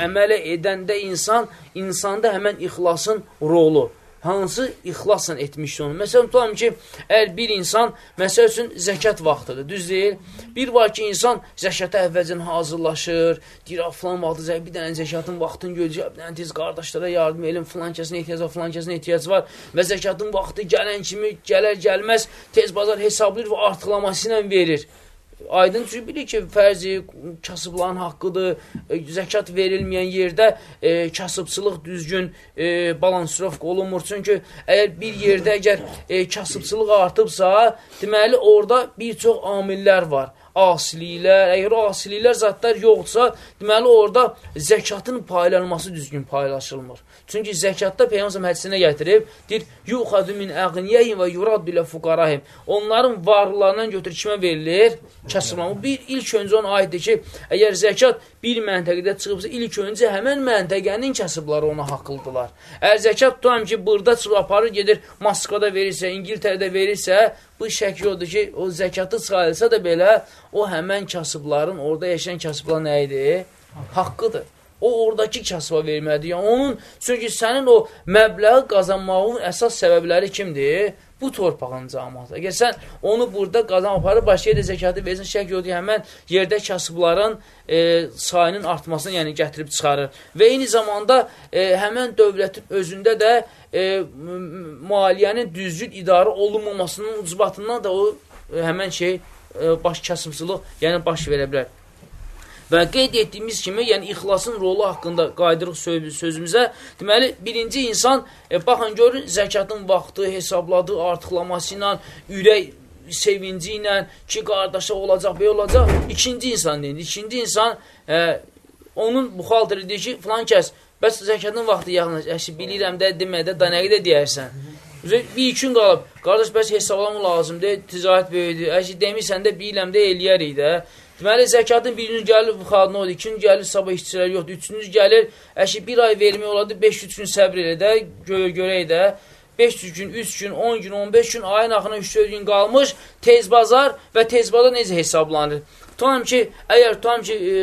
əmələ edəndə insan, insanda həmən ixlasın rolu hansı ixlasla etmişdir onu. Məsələn, tutalım ki, əgər bir insan, məsəl üçün, zəkat vaxtıdır, düz deyil. Bir var ki, insan zəkata əvvəlcən hazırlaşır, deyir, filan vaxtı zəkat, bir dənə zəkatın vaxtını gözləyir, bir dənə tez qardaşlara yardım elim, filan kəsin ehtiyac var, filan kəsin ehtiyac var və zəkatın vaxtı gələn kimi, gələr, gəlməz, tez bazar hesablayır və artıqlaması ilə verir. Aydın çünki bilir ki, fərzi kasıbların haqqıdır, e, zəkat verilməyən yerdə e, kasıbçılıq düzgün e, balansrovka olunmur. Çünki əgər bir yerdə əgər e, kasıbçılıq artıbsa, deməli orada bir çox amillər var asiliklər, əgər o asiliklər zatlar yoxdursa, deməli orada zəkatın paylanması düzgün paylaşılmır. Çünki zəkatda Peyğəmbər hədisinə gətirib, deyir, yuxadu min əğniyəyin və yuraddu ilə fuqarahim. Onların varlarından götürür kimə verilir? Kəsrman. Bu bir ilk öncə ona aiddir ki, əgər zəkat bir məntəqədə çıxıbsa, ilk öncə həmən məntəqənin kasıbları ona haqlıdırlar. Əgər zəkat tutam ki, burada çıxıb aparır, gedir Moskvada verirsə, İngiltərədə verirsə, bu şək yoxdur ki, o zəkatı çıxarılsa da belə, o həmən kasıbların, orada yaşayan kasıblar nə idi? Haqqıdır. O oradakı kasıba verməlidir. Yəni, onun, çünki sənin o məbləği qazanmağın əsas səbəbləri kimdir? bu torpağın cəmatı. Əgər sən onu burada qazan aparıb, başqa yerdə zəkatı versin, şək yoxdur, həmən yerdə kasıbların e, sayının artmasını yəni gətirib çıxarır. Və eyni zamanda e, həmən dövlətin özündə də e, maliyyənin düzgün idarə olunmamasının ucbatından da o e, həmən şey e, baş kasıbçılıq yəni baş verə bilər. Və qeyd etdiyimiz kimi, yəni ixlasın rolu haqqında qaydırıq sözümüzə, deməli, birinci insan, e, baxın, görün, zəkatın vaxtı, hesabladığı artıqlaması ilə, ürək sevinci ilə ki, qardaşa olacaq, belə olacaq. İkinci insan deyil. İkinci insan, e, onun buxalteri deyir ki, filan kəs, bəs zəkatın vaxtı yaxınlaşır. Əşi, bilirəm də, demədə, danəqi də deyərsən. Bir iki gün qalıb, qardaş, bəs hesablama lazımdır, ticarət böyüdür. Əşi, demirsən də, bilirəm də, eləyərik də. Deməli, zəkatın birinci gəlir xadına odur, ikinci gəlir sabah işçilər yoxdur, üçüncü gəlir, əşi bir ay vermək olardı, 500 gün səbr elə də, görə görək də, 500 gün, 3 gün, 10 gün, 15 gün, ayın axına 3-4 gün qalmış, tez bazar və tez bazar necə hesablanır? Tutam ki, əgər tutam ki, e,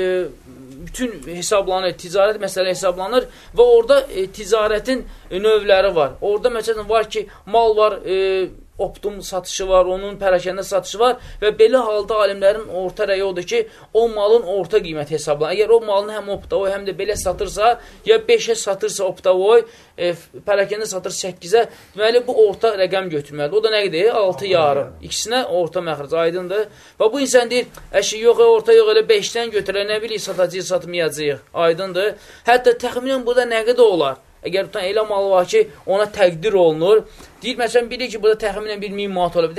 bütün hesablanır, ticarət məsələ hesablanır və orada e, ticarətin e, növləri var. Orada məsələn var ki, mal var, e, optum satışı var, onun pərəkəndə satışı var və belə halda alimlərin orta rəyi odur ki, o malın orta qiyməti hesablanır. Əgər o malını həm optavoy, həm də belə satırsa, ya 5-ə satırsa optavoy, e, pərəkəndə satır 8-ə, deməli bu orta rəqəm götürməlidir. O da nə qədər? 6 yarım. İkisinə orta məxric aydındır. Və bu insan deyir, əşi yox, orta yox, elə 5-dən götürə, nə bilik satacağıq, satmayacağıq. Aydındır. Hətta təxminən burada nə qədər olar? Əgər tutan elə mal var ki, ona təqdir olunur. Deyir, məsələn, bilir ki, burada təxminən 1000 manat olub,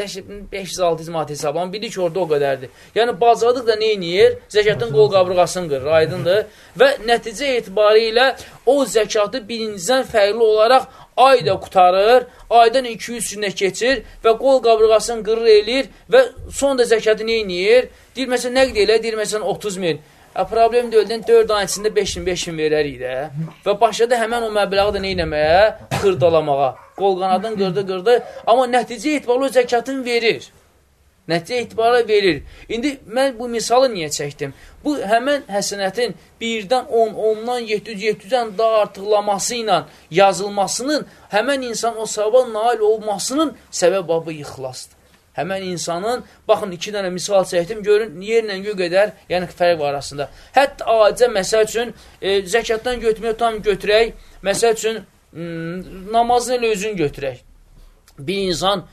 500-600 manat hesablan, bilir ki, orada o qədərdir. Yəni, bazadıq da nə eləyir? Zəkatın qol qabrıqasını qırır, aydındır. Və nəticə etibarı ilə o zəkatı birinciden fərqli olaraq ayda qutarır, aydan 200 günə keçir və qol qabrıqasını qırır eləyir və son da zəkatı nə eləyir? Deyir, məsələn, nə qədər elə? Deyir, məsələn, 30 min. A, problem deyildən 4 ayın içində 5 min, 5 min verərik də. Və başladı həmən o məbləği də neynəməyə? Xırdalamağa. Qol qanadın qırdı, qırdı. Amma nəticə etibarlı o zəkatını verir. Nəticə etibarlı verir. İndi mən bu misalı niyə çəkdim? Bu həmən həsənətin birdən 10, 10-dan 700, 700-dən daha artıqlaması ilə yazılmasının həmən insan o savaba nail olmasının səbəb abı ixlasdır. Həmən insanın, baxın, iki dənə misal çəkdim, görün, yerlə göy qədər, yəni fərq var arasında. Hətta acə, məsəl üçün, e, zəkatdan götürməyə tam götürək, məsəl üçün, namazını elə özün götürək. Bir insan,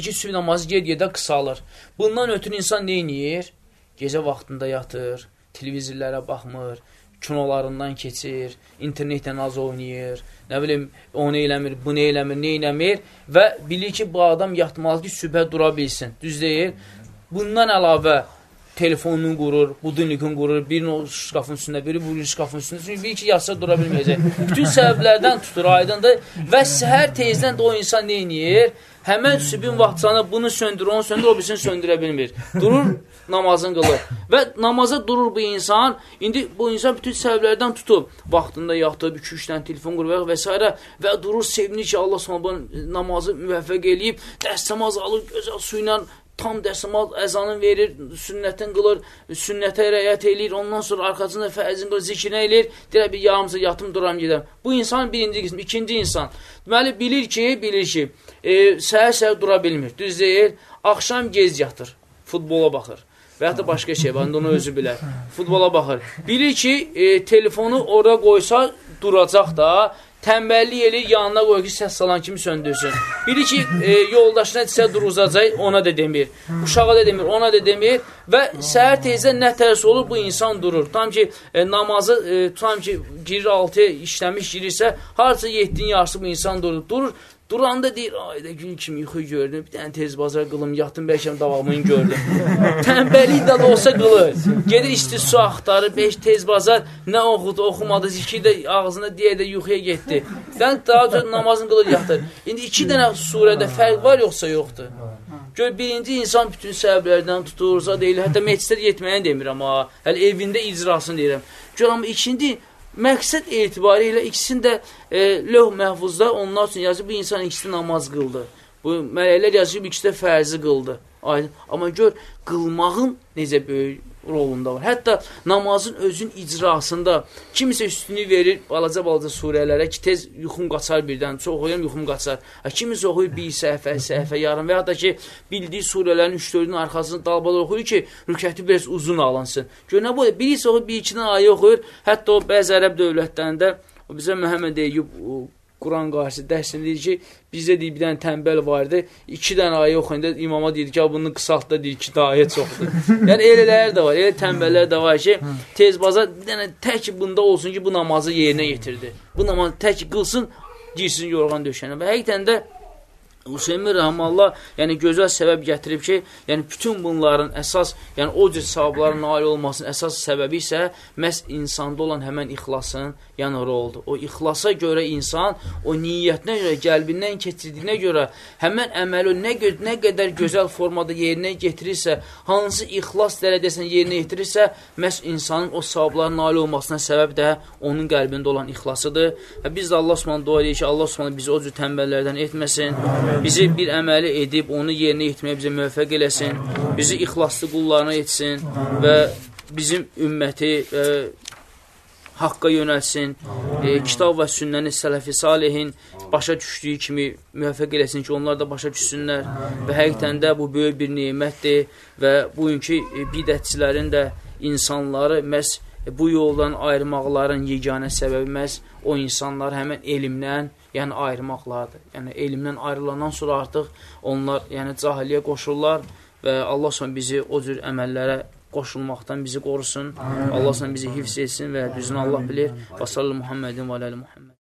ki, sübh namazı ged-gedə qısalır. Bundan ötürü insan neyniyir? Gecə vaxtında yatır, televizorlərə baxmır, kinolarından keçir, internetdən az oynayır, nə bilim, onu eləmir, bunu eləmir, nə eləmir və bilir ki, bu adam yatmalı ki, sübhə dura bilsin. Düz deyil. Bundan əlavə telefonunu qurur, budinlikini qurur, birini şkafın üstündə, biri bu şkafın üstündə. Çünki bilir ki, yatsa dura bilməyəcək. Bütün səbəblərdən tutur, aydındır. Və səhər tezdən də o insan nə eləyir? Həmən sübün vaxtçana bunu söndürür, onu söndürür, o birisini söndürə bilmir. Durur, namazını qılır. Və namaza durur bu insan, indi bu insan bütün səbəblərdən tutub, vaxtında yatıb, 2-3 dənə telefon qurur və s. və durur, sevinir ki, Allah s.ə. namazı müvəffəq eləyib, dəstəmaz alır, gözəl su ilə tam dəsmal əzanın verir, sünnətin qılır, sünnətə rəyət eləyir, ondan sonra arxasında fərzin qılır, zikrinə eləyir, deyir, bir yarımsa yatım duram gedəm. Bu insan birinci qism, ikinci insan. Deməli, bilir ki, bilir ki, e, səhər-səhər dura bilmir, düz deyil, axşam gez yatır, futbola baxır və ya da başqa şey var, onu özü bilər. Futbola baxır. Bilir ki, e, telefonu orada qoysa duracaq da, tənbəllik eləyir, yanına qoyur ki, səs salan kimi söndürsün. Biri ki, e, yoldaşına disə duruzacaq, ona da demir. Uşağa da demir, ona da demir və səhər tezdə nə tərsi olur, bu insan durur. Tam ki, e, namazı, e, tam ki, girir 6-ya işləmiş girirsə, harca 7-nin yarısı bu insan durur. Durur, Duranda deyir, ayda gün kimi yuxu gördüm, bir dənə tez bazar qılım, yatdım, bəlkə davamını gördüm. Tənbəlik də olsa qılır. Gedir isti su axtarır, beş tez bazar, nə oxudu, oxumadı, zikir də ağzına deyə də yuxuya getdi. Dən daha çox namazını qılır, yatır. İndi iki dənə surədə fərq var, yoxsa yoxdur? Gör, birinci insan bütün səbəblərdən tutursa deyil, hətta meclisdə getməyəni demir, amma hələ evində icrasını deyirəm. Gör, amma ikinci, Məqsəd etibari ilə ikisini də e, löh məhfuzda onlar üçün yazıb, bu insan ikisi namaz qıldı. Bu mələklər yazıb, ikisi də fərzi qıldı. Aydın. Amma gör, qılmağın necə böyük rolunda var. Hətta namazın özün icrasında kimisə üstünlük verir balaca-balaca surələrə ki, tez yuxum qaçar birdən, çox oxuyam, yuxum qaçar. Hə, kimisə oxuyur bir səhifə, səhifə yarım və ya da ki, bildiyi surələrin 3-4-ün arxasını dalbada oxuyur ki, rükəti biraz uzun alınsın. Gör, nə bu? Birisi oxuyur, bir-ikidən ayə oxuyur. Hətta o bəzi ərəb dövlətlərində bizə Məhəmməd Eyyub Quran qarşısı dərsini deyir ki, bizdə deyir, bir dənə tənbəl vardı, iki dənə ayə oxuyanda imama deyir ki, bunu qısalt da deyir, iki də ayə çoxdur. yəni elələr də var, elə tənbəllər də var ki, tez baza bir dənə tək bunda olsun ki, bu namazı yerinə yetirdi. Bu namazı tək qılsın, girsin yorğan döşənə. Və həqiqətən də Hüseymin Rəhmallah yəni gözəl səbəb gətirib ki, yəni bütün bunların əsas, yəni o cür savabların nail olmasının əsas səbəbi isə məhz insanda olan həmən ixlasın yəni roldur. O ixlasa görə insan, o niyyətinə görə, qəlbindən keçirdiyinə görə həmən əməli nə, nə qədər gözəl formada yerinə getirirsə, hansı ixlas dərəcəsini yerinə yetirirsə, məhz insanın o savabların nail olmasına səbəb də onun qəlbində olan ixlasıdır. Və biz də Allah Subhanahu dua edirik ki, Allah Subhanahu bizi o cür tənbəllərdən etməsin. Bizi bir əməli edib onu yerinə yetirməyə bizə müvəffəq eləsin. Bizi ixlaslı qullarına etsin və bizim ümməti e, haqqa yönəlsin. E, kitab və sünnəni sələfi salihin başa düşdüyü kimi müvəffəq eləsin ki, onlar da başa düşsünlər və həqiqətən də bu böyük bir nemətdir və bugünkü e, bidətçilərin də insanları məhz bu yoldan ayırmaqların yeganə səbəbi məhz o insanlar həmən elmdən yəni ayırmaqlardır. Yəni elmdən ayrılandan sonra artıq onlar yəni cahiliyə qoşurlar və Allah sonra bizi o cür əməllərə qoşulmaqdan bizi qorusun. Allah sonra bizi hifz etsin və düzünü Allah bilir. Və sallallahu Muhammedin və aləli Muhammed.